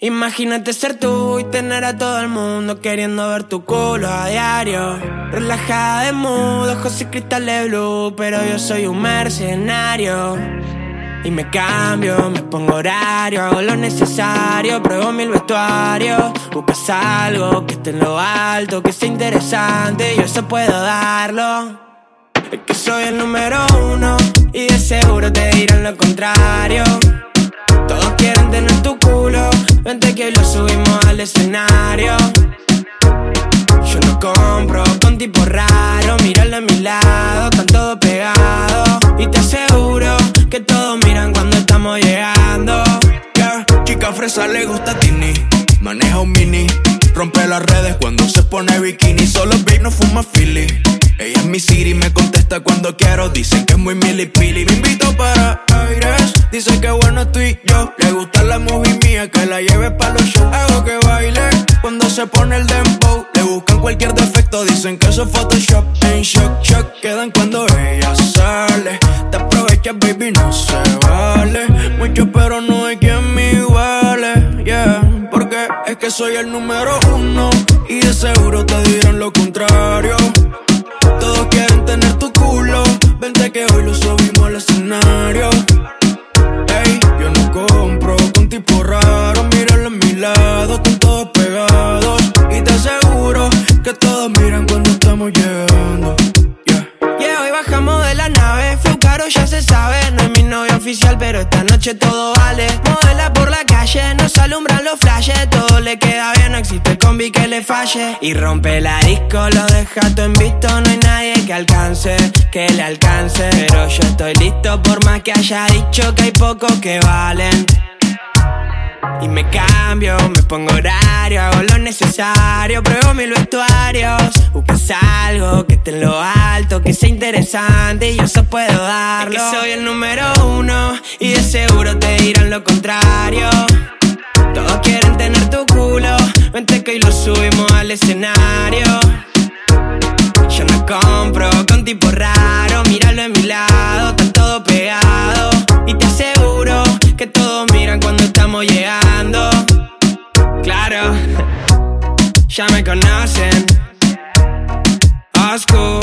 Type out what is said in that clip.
Imagínate ser tú y tener a todo el mundo queriendo ver tu culo a diario. Relajada de mood, ojos y cristales blue, pero yo soy un mercenario. Y me cambio, me pongo horario, hago lo necesario, pruebo mil vestuarios. Buscas algo que esté en lo alto, que sea interesante, yo eso puedo darlo. Es que soy el número uno y de seguro te dirán lo contrario. Vente que lo subimos al escenario. Yo no compro con tipo raro, míralo a mi lado, están todos pegados. Y te aseguro que todos miran cuando estamos llegando. Yeah, chica fresa le gusta Tini, maneja un mini. Rompe las redes cuando se pone bikini, solo babe no fuma Philly. Ella es mi city, me contesta cuando quiero. Dicen que es muy milipili. Me invito para aires. Dice que bueno estoy yo. Le gusta la que la lleve pa' los shows. Hago que baile cuando se pone el dembow. Le buscan cualquier defecto, dicen que eso es Photoshop. En shock, shock, quedan cuando ella sale. Te aprovechas, baby, no se vale. Mucho, pero no hay quien me iguale. Yeah, porque es que soy el número uno. Y de seguro te dirán lo contrario. Todos bajamos de la nave, fue caro, ya se sabe. No es mi novio oficial, pero esta noche todo vale. Modela por la calle, nos alumbran los flashes. Todo le queda bien, no existe combi que le falle. Y rompe la disco, lo deja todo en visto. No hay nadie que alcance, que le alcance. Pero yo estoy listo, por más que haya dicho que hay pocos que valen. Y me cambio, me pongo horario, hago lo necesario, pruebo mil vestuarios. Buscas algo que esté en lo alto, que sea interesante y yo eso puedo darlo. Es que soy el número uno y de seguro te dirán lo contrario. Todos quieren tener tu culo, vente que hoy lo subimos al escenario. Yo no compro con tipo raro, míralo a mi lado, están todos pegados. Ya me conocen. Osco,